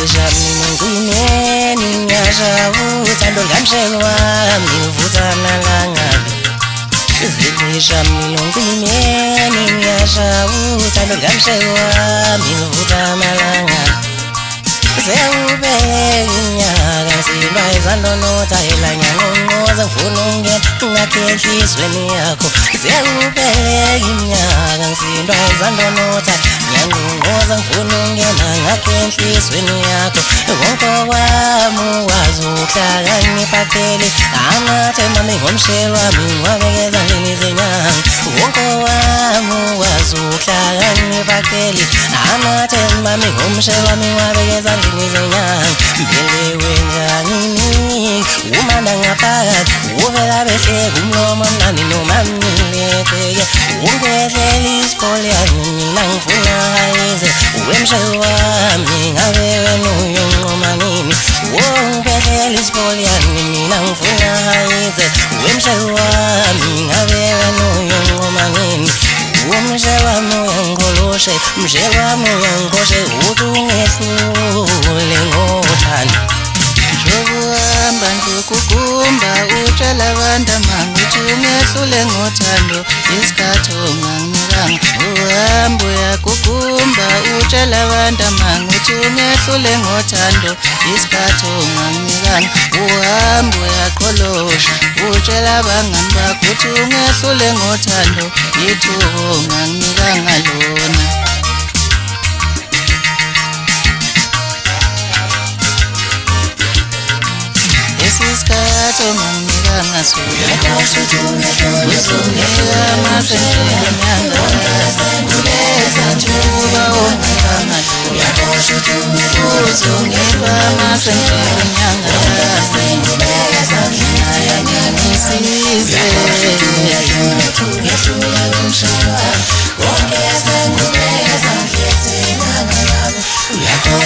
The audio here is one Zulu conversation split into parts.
Maishani mwengine ninyashauta ndorya msheni wami uvutana lang'ave zidisha milungwine ninyashauta ndorya msheni wami uvutana lang'ave zeube inyaka nsilwa izandonota ilanyangonqoza mfununge ngakhehle izweni yakho zeube inyaka nsilwa izandonota nyangonqoza mfunu mapenzi sweni yako wonko wami wazuhlakani papeli amathemba mingomshelwami wabekeza ndlini zenyanga wonko wami wazuhlakani papeli amathemba mingomshelwami wabekeza ndlini zenyanga mbelewenjanini umanda ngaphakathi vedave segumo nani no mamilete Ngweze isikole mina ngifuna hayize Wemshewa mina wewe nuyonqoma nini Wongweze isikole mina ngifuna hayize Wemshewa mina wewe nuyonqoma nini Wemshewa muyangoloshe mshewa muyangoshe utu ngehlule ngothanda uhlule ngothando isikhathi onganginikanga uhambo yakukumba utshela abantu manguthi ungehlule ngothando isikhathi onganginikanga uhambo uyaqholosha utshela abangani bakho uthi ungehlule ngothando ithuko onganginikanga lona esisikhathi onganginikanga sona Uthungela masenyana Kuleza thuba omnyama Uthungela masenyana Kuleza thuba omnyama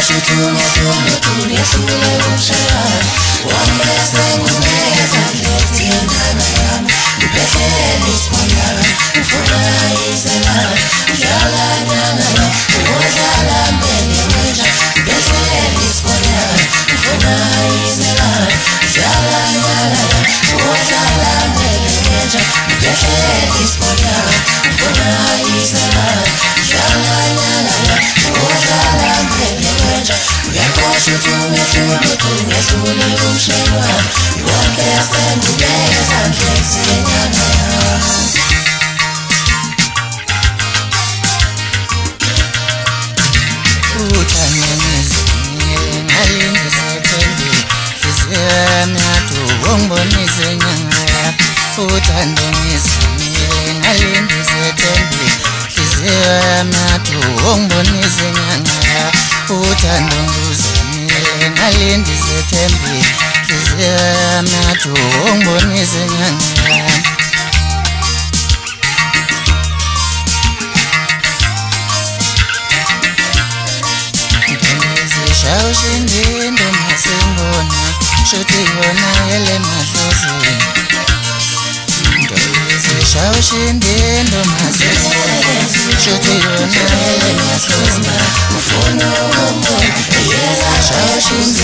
Jeśli tu nie dumny, tu nie czuję przelat Łąkę z tego nie zawiedź, nie mam, nie mam, nie Nyoto nyesuna kumshewa Iwake asendugeza Kesi kenyana umbonise nyanga yakho uthandonise mile ngalindise tembi hliziyo yami yathi ungibonise nyanga yakho uthandonguze imali ndizethembile hliziyo yamnathi ungibonise nganxelani awushindinto masembona shuthi yona ele mahlozini ntoyizisha ushindinto masembona shuthi yona ele mahlozini Aşkın